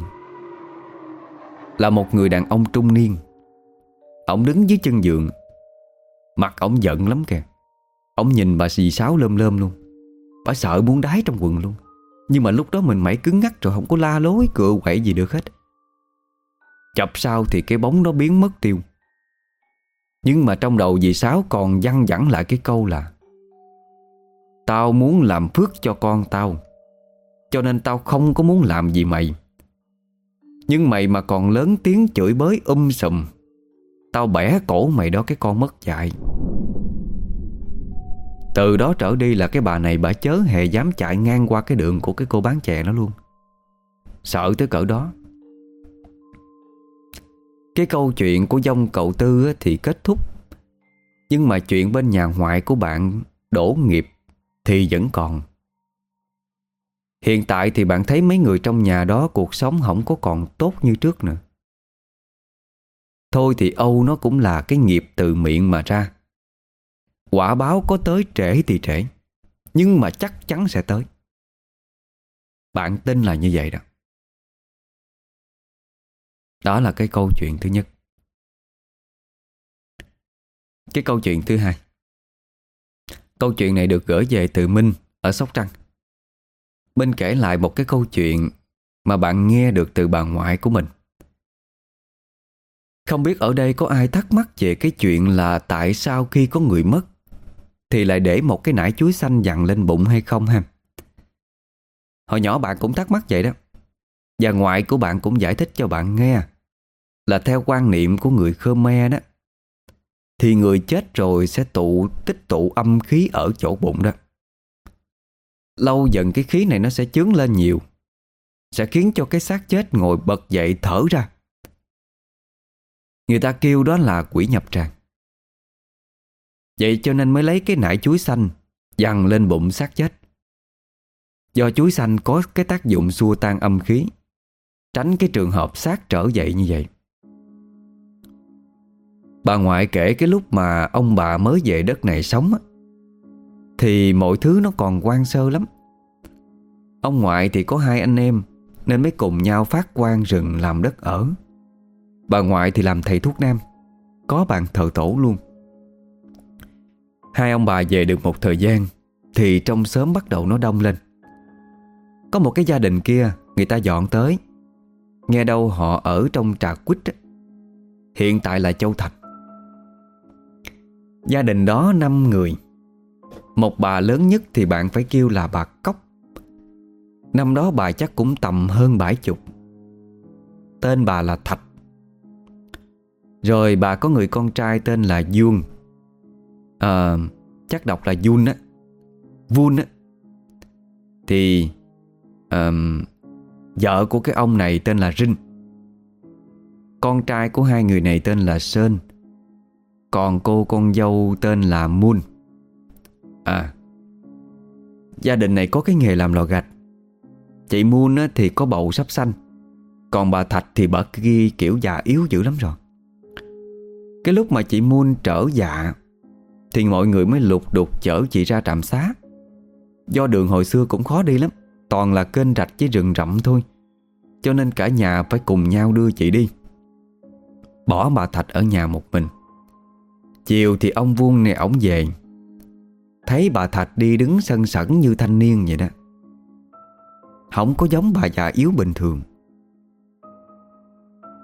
Là một người đàn ông trung niên. Ông đứng dưới chân giường. Mặt ông giận lắm kìa. Ông nhìn bà xì sáo lơm lơm luôn. Bà sợ muốn đái trong quần luôn. Nhưng mà lúc đó mình mãi cứng ngắt rồi không có la lối cửa quậy gì được hết. Chập sau thì cái bóng nó biến mất tiêu. Nhưng mà trong đầu dì Sáu còn văng vẳng lại cái câu là, Tao muốn làm phước cho con tao, Cho nên tao không có muốn làm gì mày. Nhưng mày mà còn lớn tiếng chửi bới um sùm, Tao bẻ cổ mày đó cái con mất dạy. Từ đó trở đi là cái bà này bà chớ hề dám chạy ngang qua cái đường của cái cô bán chè nó luôn. Sợ tới cỡ đó. Cái câu chuyện của dông cậu Tư thì kết thúc. Nhưng mà chuyện bên nhà ngoại của bạn đổ nghiệp thì vẫn còn. Hiện tại thì bạn thấy mấy người trong nhà đó cuộc sống không có còn tốt như trước nữa. Thôi thì Âu nó cũng là cái nghiệp từ miệng mà ra. Quả báo có tới trễ thì trễ, Nhưng mà chắc chắn sẽ tới. Bạn tin là như vậy đó. Đó là cái câu chuyện thứ nhất. Cái câu chuyện thứ hai. Câu chuyện này được gửi về từ Minh Ở Sóc Trăng. Minh kể lại một cái câu chuyện Mà bạn nghe được từ bà ngoại của mình. Không biết ở đây có ai thắc mắc về cái chuyện là tại sao khi có người mất thì lại để một cái nải chuối xanh dằn lên bụng hay không ha? Hồi nhỏ bạn cũng thắc mắc vậy đó. Và ngoại của bạn cũng giải thích cho bạn nghe. Là theo quan niệm của người Khmer đó, Thì người chết rồi sẽ tụ, tích tụ âm khí ở chỗ bụng đó. Lâu dần cái khí này nó sẽ chướng lên nhiều, Sẽ khiến cho cái xác chết ngồi bật dậy thở ra. Người ta kêu đó là quỷ nhập tràng. Vậy cho nên mới lấy cái nải chuối xanh, Dằn lên bụng xác chết. Do chuối xanh có cái tác dụng xua tan âm khí, Tránh cái trường hợp xác trở dậy như vậy. Bà ngoại kể cái lúc mà ông bà mới về đất này sống Thì mọi thứ nó còn quan sơ lắm. Ông ngoại thì có hai anh em, Nên mới cùng nhau phát quan rừng làm đất ở. Bà ngoại thì làm thầy thuốc nam, Có bạn thờ tổ luôn. Hai ông bà về được một thời gian, Thì trong sớm bắt đầu nó đông lên. Có một cái gia đình kia, Người ta dọn tới. Nghe đâu họ ở trong trà quýt Hiện tại là Châu thạch. Gia đình đó 5 người. Một bà lớn nhất thì bạn phải kêu là bà Cóc Năm đó bà chắc cũng tầm hơn bảy chục. Tên bà là Thạch. Rồi bà có người con trai tên là Dương à, Chắc đọc là Jun á. Vun á. Thì à, Vợ của cái ông này tên là rin, Con trai của hai người này tên là Sơn. Còn cô con dâu tên là Moon. À Gia đình này có cái nghề làm lò gạch. Chị Moon thì có bầu sắp sanh. Còn bà Thạch thì bà ghi kiểu già yếu dữ lắm rồi. Cái lúc mà chị Moon trở dạ thì mọi người mới lục đục chở chị ra trạm xá. Do đường hồi xưa cũng khó đi lắm, Toàn là kênh rạch với rừng rậm thôi. Cho nên cả nhà phải cùng nhau đưa chị đi. Bỏ bà Thạch ở nhà một mình. Chiều thì ông Vuông này ổng về. Thấy bà Thạch đi đứng sân sẩn như thanh niên vậy đó. Không có giống bà già yếu bình thường.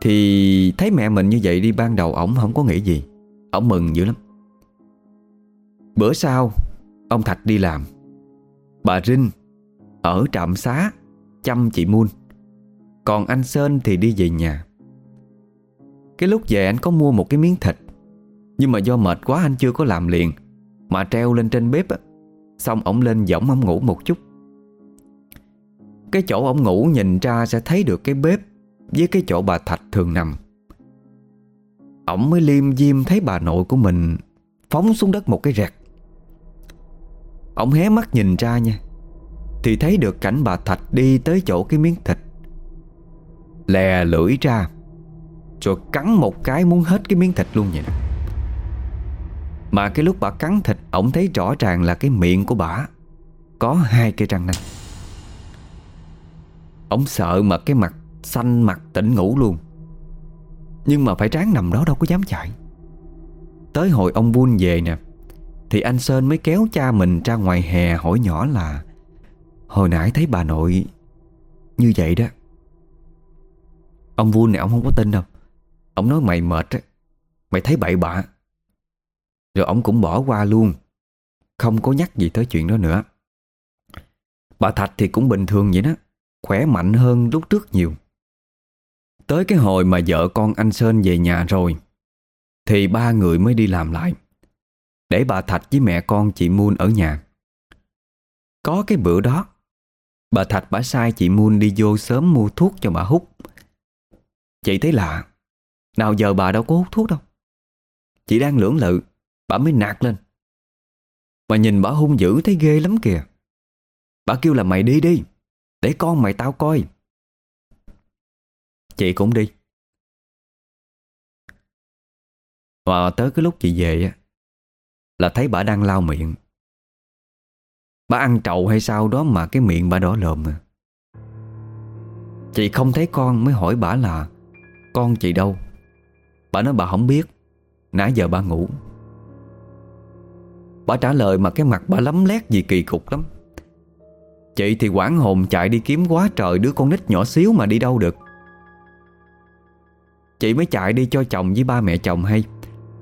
Thì thấy mẹ mình như vậy đi, ban đầu ổng không có nghĩ gì. Ổng mừng dữ lắm. Bữa sau, Ông Thạch đi làm. Bà Rinh Ở trạm xá Chăm chị Muôn Còn anh Sơn thì đi về nhà. Cái lúc về anh có mua một cái miếng thịt. Nhưng mà do mệt quá, anh chưa có làm liền. Mà treo lên trên bếp Xong ổng lên giỏng ông ngủ một chút. Cái chỗ ổng ngủ nhìn ra sẽ thấy được cái bếp Với cái chỗ bà Thạch thường nằm. Ổng mới liêm diêm thấy bà nội của mình Phóng xuống đất một cái rẹt. Ông hé mắt nhìn ra nha. Thì thấy được cảnh bà Thạch đi tới chỗ cái miếng thịt. Lè lưỡi ra, Rồi cắn một cái muốn hết cái miếng thịt luôn vậy Mà cái lúc bà cắn thịt, Ông thấy rõ ràng là cái miệng của bà Có hai cây răng nanh Ông sợ mà cái mặt xanh, mặt tỉnh ngủ luôn. Nhưng mà phải ráng nằm đó đâu có dám chạy. Tới hồi ông buôn về nè thì anh Sơn mới kéo cha mình ra ngoài hè hỏi nhỏ là, Hồi nãy thấy bà nội như vậy đó. Ông vui này ông không có tin đâu. Ông nói, mày mệt á, Mày thấy bậy bạ. Rồi ông cũng bỏ qua luôn, Không có nhắc gì tới chuyện đó nữa. Bà Thạch thì cũng bình thường vậy đó, Khỏe mạnh hơn lúc trước nhiều. Tới cái hồi mà vợ con anh Sơn về nhà rồi, Thì ba người mới đi làm lại. Để bà Thạch với mẹ con chị Moon ở nhà. Có cái bữa đó, Bà Thạch bà sai chị Moon đi vô sớm mua thuốc cho bà hút. Chị thấy lạ, Nào giờ bà đâu có hút thuốc đâu. Chị đang lưỡng lự, Bà mới nạt lên. Mà nhìn bà hung dữ thấy ghê lắm kìa. Bà kêu là mày đi đi, Để con mày tao coi. Chị cũng đi. Và tới cái lúc chị về á. Là thấy bà đang lau miệng. Bà ăn trầu hay sao đó mà cái miệng bà đỏ lồm à. Chị không thấy con mới hỏi bà là, Con chị đâu? Bà nói, bà không biết. Nãy giờ bà ngủ. Bà trả lời mà cái mặt bà lấm lét gì kỳ cục lắm. Chị thì quảng hồn chạy đi kiếm quá trời đứa con nít nhỏ xíu mà đi đâu được. Chị mới chạy đi cho chồng với ba mẹ chồng hay.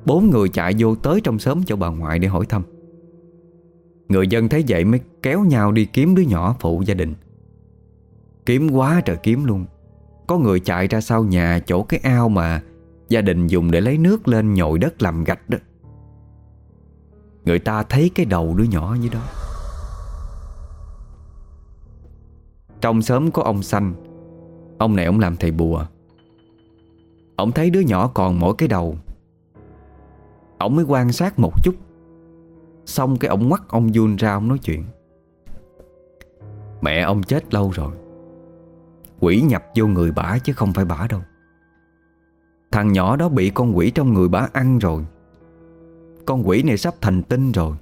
Bốn người chạy vô tới trong xóm chỗ bà ngoại để hỏi thăm. Người dân thấy vậy mới kéo nhau đi kiếm đứa nhỏ phụ gia đình. Kiếm quá trời kiếm luôn. Có người chạy ra sau nhà chỗ cái ao mà Gia đình dùng để lấy nước lên nhồi đất làm gạch đó. Người ta thấy cái đầu đứa nhỏ như đó. Trong xóm có ông xanh. Ông này ông làm thầy bùa. Ông thấy đứa nhỏ còn mỗi cái đầu. Ông mới quan sát một chút. Xong cái ông ngoắt ông vun ra ông nói chuyện. Mẹ ông chết lâu rồi. Quỷ nhập vô người bả chứ không phải bả đâu. Thằng nhỏ đó bị con quỷ trong người bả ăn rồi. Con quỷ này sắp thành tinh rồi.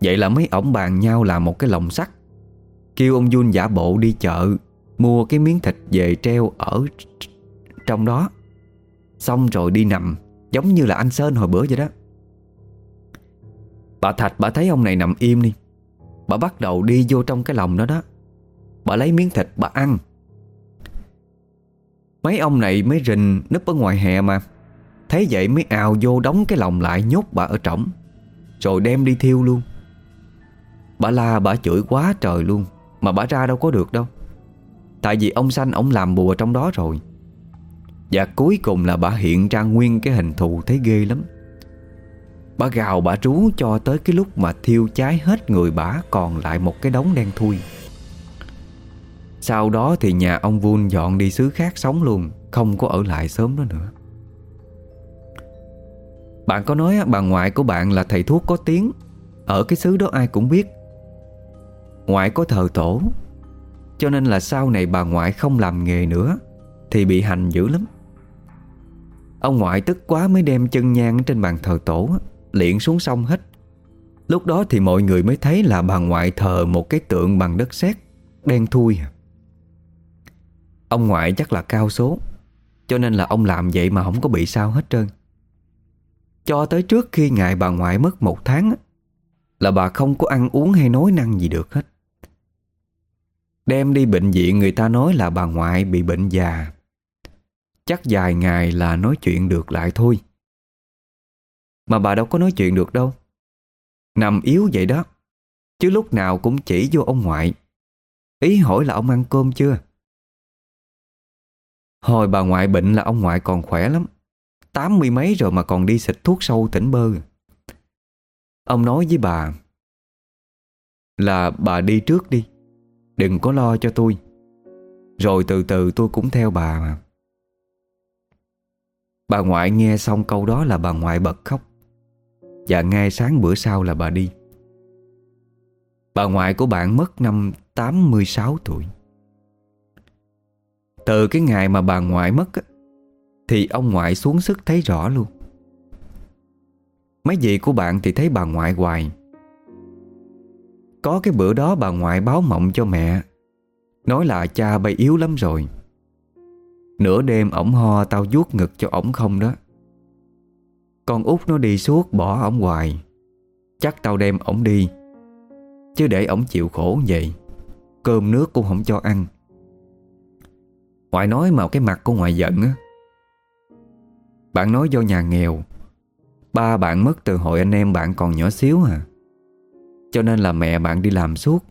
Vậy là mấy ổng bàn nhau làm một cái lồng sắt. Kêu ông Jun giả bộ đi chợ, Mua cái miếng thịt về treo ở trong đó. Xong rồi đi nằm. Giống như là anh Sơn hồi bữa vậy đó. Bà Thạch, bà thấy ông này nằm im đi. Bà bắt đầu đi vô trong cái lòng đó đó. Bà lấy miếng thịt bà ăn. Mấy ông này mới rình núp ở ngoài hè mà. Thấy vậy mới ào vô đóng cái lòng lại nhốt bà ở trỏng. Rồi đem đi thiêu luôn. Bà la bà chửi quá trời luôn. Mà bà ra đâu có được đâu. Tại vì ông xanh ông làm bùa trong đó rồi. Và cuối cùng là bà hiện ra nguyên cái hình thù thấy ghê lắm. Bà gào bà rú cho tới cái lúc mà thiêu cháy hết người bà còn lại một cái đống đen thui. Sau đó thì nhà ông Vun dọn đi xứ khác sống luôn, Không có ở lại sớm đó nữa. Bạn có nói bà ngoại của bạn là thầy thuốc có tiếng. Ở cái xứ đó ai cũng biết. Ngoại có thờ tổ. Cho nên là sau này bà ngoại không làm nghề nữa, Thì bị hành dữ lắm. Ông ngoại tức quá mới đem chân nhang trên bàn thờ tổ, Liện xuống sông hết. Lúc đó thì mọi người mới thấy là bà ngoại thờ một cái tượng bằng đất sét, Đen thui. Ông ngoại chắc là cao số, Cho nên là ông làm vậy mà không có bị sao hết trơn. Cho tới trước khi ngày bà ngoại mất một tháng Là bà không có ăn uống hay nói năng gì được hết. Đem đi bệnh viện người ta nói là bà ngoại bị bệnh già. Chắc dài ngày là nói chuyện được lại thôi. Mà bà đâu có nói chuyện được đâu. Nằm yếu vậy đó. Chứ lúc nào cũng chỉ vô ông ngoại. Ý hỏi là ông ăn cơm chưa? Hồi bà ngoại bệnh là ông ngoại còn khỏe lắm. Tám mươi mấy rồi mà còn đi xịt thuốc sâu tỉnh bơ. Ông nói với bà Là bà đi trước đi. Đừng có lo cho tôi. Rồi từ từ tôi cũng theo bà mà. Bà ngoại nghe xong câu đó là bà ngoại bật khóc. Và ngay sáng bữa sau là bà đi. Bà ngoại của bạn mất năm 86 tuổi. Từ cái ngày mà bà ngoại mất Thì ông ngoại xuống sức thấy rõ luôn. Mấy vị của bạn thì thấy bà ngoại hoài. Có cái bữa đó bà ngoại báo mộng cho mẹ, Nói là cha bay yếu lắm rồi. Nửa đêm ổng ho tao vuốt ngực cho ổng không đó. Con út nó đi suốt bỏ ổng hoài. Chắc tao đem ổng đi, Chứ để ổng chịu khổ vậy Cơm nước cũng không cho ăn. Ngoại nói mà cái mặt của ngoại giận á. Bạn nói do nhà nghèo, Ba bạn mất từ hồi anh em bạn còn nhỏ xíu à. Cho nên là mẹ bạn đi làm suốt.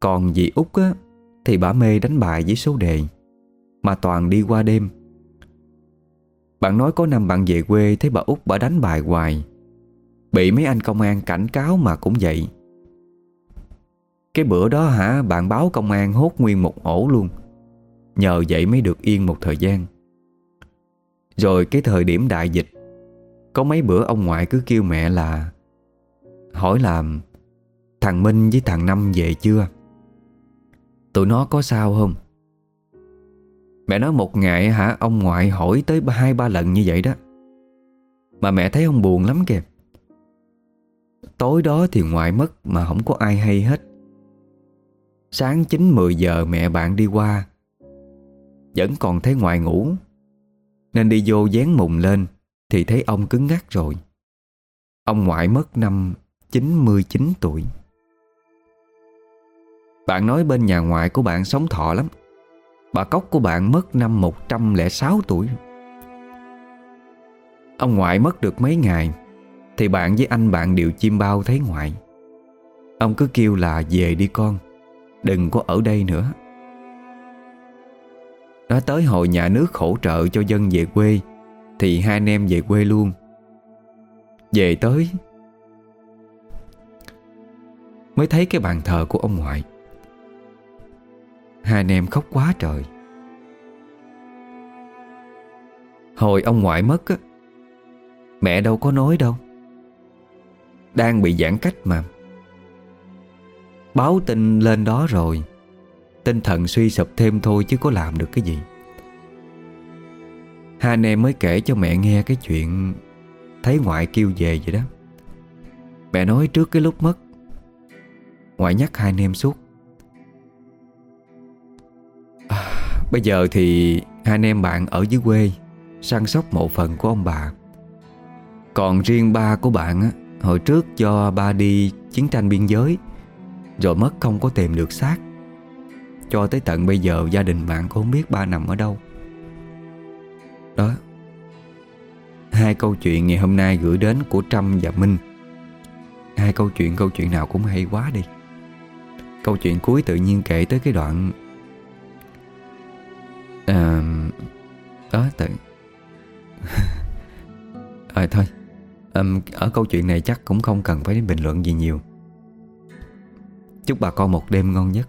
Còn dì út á, Thì bà mê đánh bài với số đề. Mà toàn đi qua đêm. Bạn nói có năm bạn về quê Thấy bà út bà đánh bài hoài. Bị mấy anh công an cảnh cáo mà cũng vậy. Cái bữa đó hả, Bạn báo công an hốt nguyên một ổ luôn. Nhờ vậy mới được yên một thời gian. Rồi cái thời điểm đại dịch, Có mấy bữa ông ngoại cứ kêu mẹ là, Hỏi làm Thằng Minh với thằng Năm về chưa? Tụi nó có sao không? Mẹ nói một ngày hả? Ông ngoại hỏi tới hai, ba lần như vậy đó. Mà mẹ thấy ông buồn lắm kìa. Tối đó thì ngoại mất mà không có ai hay hết. Sáng 9-10 giờ mẹ bạn đi qua. Vẫn còn thấy ngoại ngủ. Nên đi vô dán mùng lên Thì thấy ông cứng ngắc rồi. Ông ngoại mất năm 99 tuổi. Bạn nói bên nhà ngoại của bạn sống thọ lắm. Bà Cóc của bạn mất năm 106 tuổi. Ông ngoại mất được mấy ngày, Thì bạn với anh bạn điều chim bao thấy ngoại Ông cứ kêu là, về đi con, Đừng có ở đây nữa. Nói tới hồi nhà nước hỗ trợ cho dân về quê, Thì hai anh em về quê luôn. Về tới, Mới thấy cái bàn thờ của ông ngoại. Hai anh em khóc quá trời. Hồi ông ngoại mất á, Mẹ đâu có nói đâu. Đang bị giãn cách mà. Báo tin lên đó rồi, Tinh thần suy sụp thêm thôi chứ có làm được cái gì. Hai anh em mới kể cho mẹ nghe cái chuyện Thấy ngoại kêu về vậy đó. Mẹ nói trước cái lúc mất, Ngoại nhắc hai anh em suốt. Bây giờ thì hai anh em bạn ở dưới quê Săn sóc mộ phần của ông bà. Còn riêng ba của bạn á, Hồi trước cho ba đi chiến tranh biên giới Rồi mất không có tìm được xác. Cho tới tận bây giờ gia đình bạn cũng không biết ba nằm ở đâu. Đó. Hai câu chuyện ngày hôm nay gửi đến của Trâm và Minh. Hai câu chuyện câu chuyện nào cũng hay quá đi. Câu chuyện cuối tự nhiên kể tới cái đoạn À Đó tự À thôi. À, Ở câu chuyện này chắc cũng không cần phải bình luận gì nhiều. Chúc bà con một đêm ngon nhất.